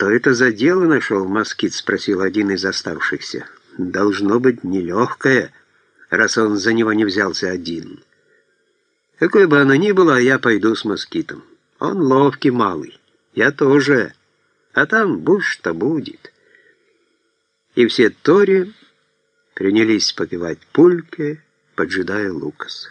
«Что это за дело нашел москит?» — спросил один из оставшихся. «Должно быть нелегкое, раз он за него не взялся один. Какой бы оно ни было, я пойду с москитом. Он ловкий малый, я тоже, а там будь что будет». И все Тори принялись попивать пульки, поджидая Лукаса.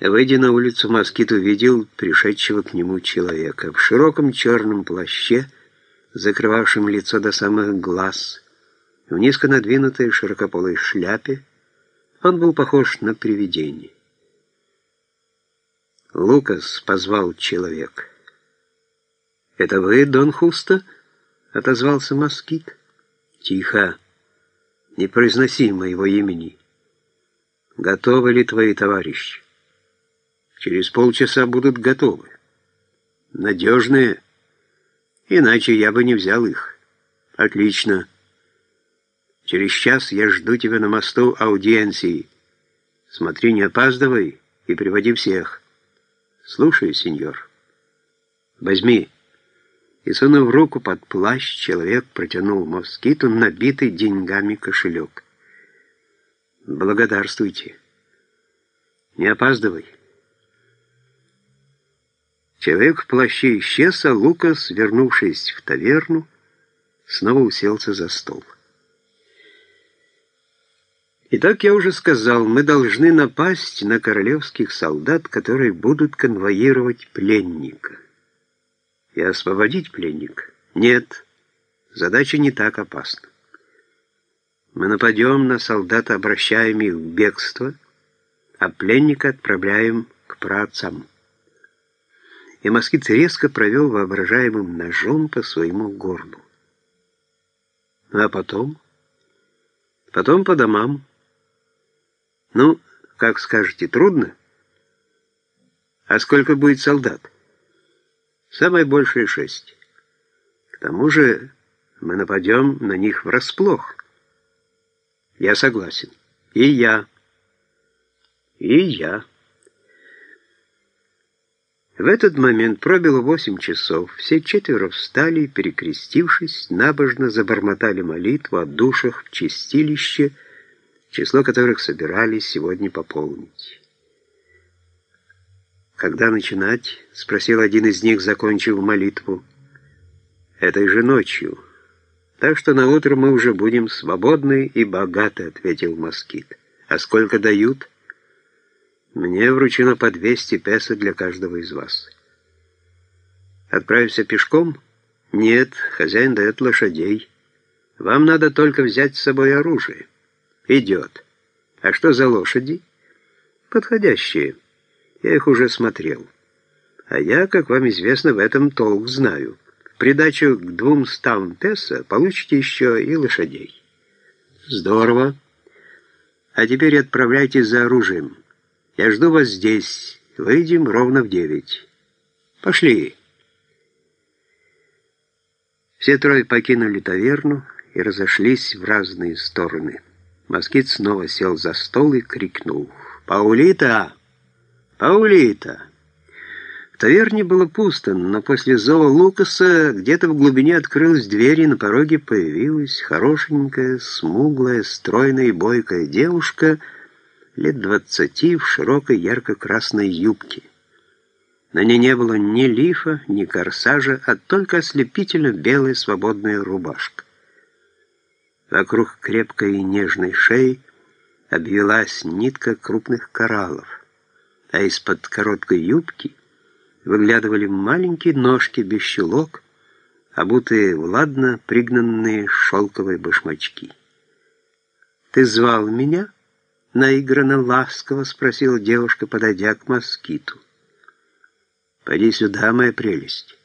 Выйдя на улицу, москит увидел пришедшего к нему человека в широком черном плаще, закрывавшем лицо до самых глаз, в низко надвинутой широкополой шляпе. Он был похож на привидение. Лукас позвал человек. «Это вы, Дон Хуста?» — отозвался москит. «Тихо! Не произноси моего имени. Готовы ли твои товарищи?» Через полчаса будут готовы. Надежные. Иначе я бы не взял их. Отлично. Через час я жду тебя на мосту аудиенции. Смотри, не опаздывай и приводи всех. Слушай, сеньор. Возьми. И сунув руку под плащ, человек протянул москиту набитый деньгами кошелек. Благодарствуйте. Не опаздывай. Человек в плаще исчез, а Лукас, вернувшись в таверну, снова уселся за стол. Итак, я уже сказал, мы должны напасть на королевских солдат, которые будут конвоировать пленника. И освободить пленника? Нет, задача не так опасна. Мы нападем на солдат, обращаем их в бегство, а пленника отправляем к праотцам и москит резко провел воображаемым ножом по своему горлу. А потом? Потом по домам. Ну, как скажете, трудно? А сколько будет солдат? Самое большее шесть. К тому же мы нападем на них врасплох. Я согласен. И я. И я. В этот момент пробило восемь часов. Все четверо встали и, перекрестившись, набожно забормотали молитву о душах в чистилище, число которых собирались сегодня пополнить. «Когда начинать?» — спросил один из них, закончив молитву. «Этой же ночью. Так что на утро мы уже будем свободны и богаты», — ответил москит. «А сколько дают?» Мне вручено по 200 песо для каждого из вас. Отправимся пешком? Нет, хозяин дает лошадей. Вам надо только взять с собой оружие. Идет. А что за лошади? Подходящие. Я их уже смотрел. А я, как вам известно, в этом толк знаю. В придачу к двумстам песо получите еще и лошадей. Здорово. А теперь отправляйтесь за оружием. Я жду вас здесь. Выйдем ровно в девять. Пошли. Все трое покинули таверну и разошлись в разные стороны. Москит снова сел за стол и крикнул «Паулита! Паулита!» В таверне было пусто, но после зова Лукаса где-то в глубине открылась дверь, и на пороге появилась хорошенькая, смуглая, стройная и бойкая девушка — лет двадцати в широкой ярко-красной юбке. На ней не было ни лифа, ни корсажа, а только ослепительно белая свободная рубашка. Вокруг крепкой и нежной шеи обвелась нитка крупных кораллов, а из-под короткой юбки выглядывали маленькие ножки без щелок, обутые в ладно пригнанные шелковые башмачки. «Ты звал меня?» Наигранно ласково спросила девушка, подойдя к москиту. «Пойди сюда, моя прелесть.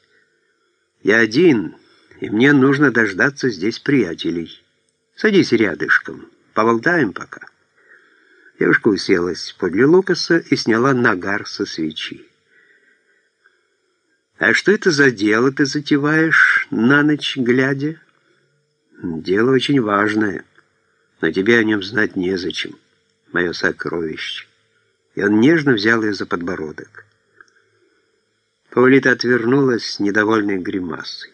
Я один, и мне нужно дождаться здесь приятелей. Садись рядышком, поболтаем пока». Девушка уселась подле Лукаса и сняла нагар со свечи. «А что это за дело ты затеваешь на ночь глядя?» «Дело очень важное, но тебе о нем знать незачем» мое сокровище. И он нежно взял ее за подбородок. Паулита отвернулась с недовольной гримасой.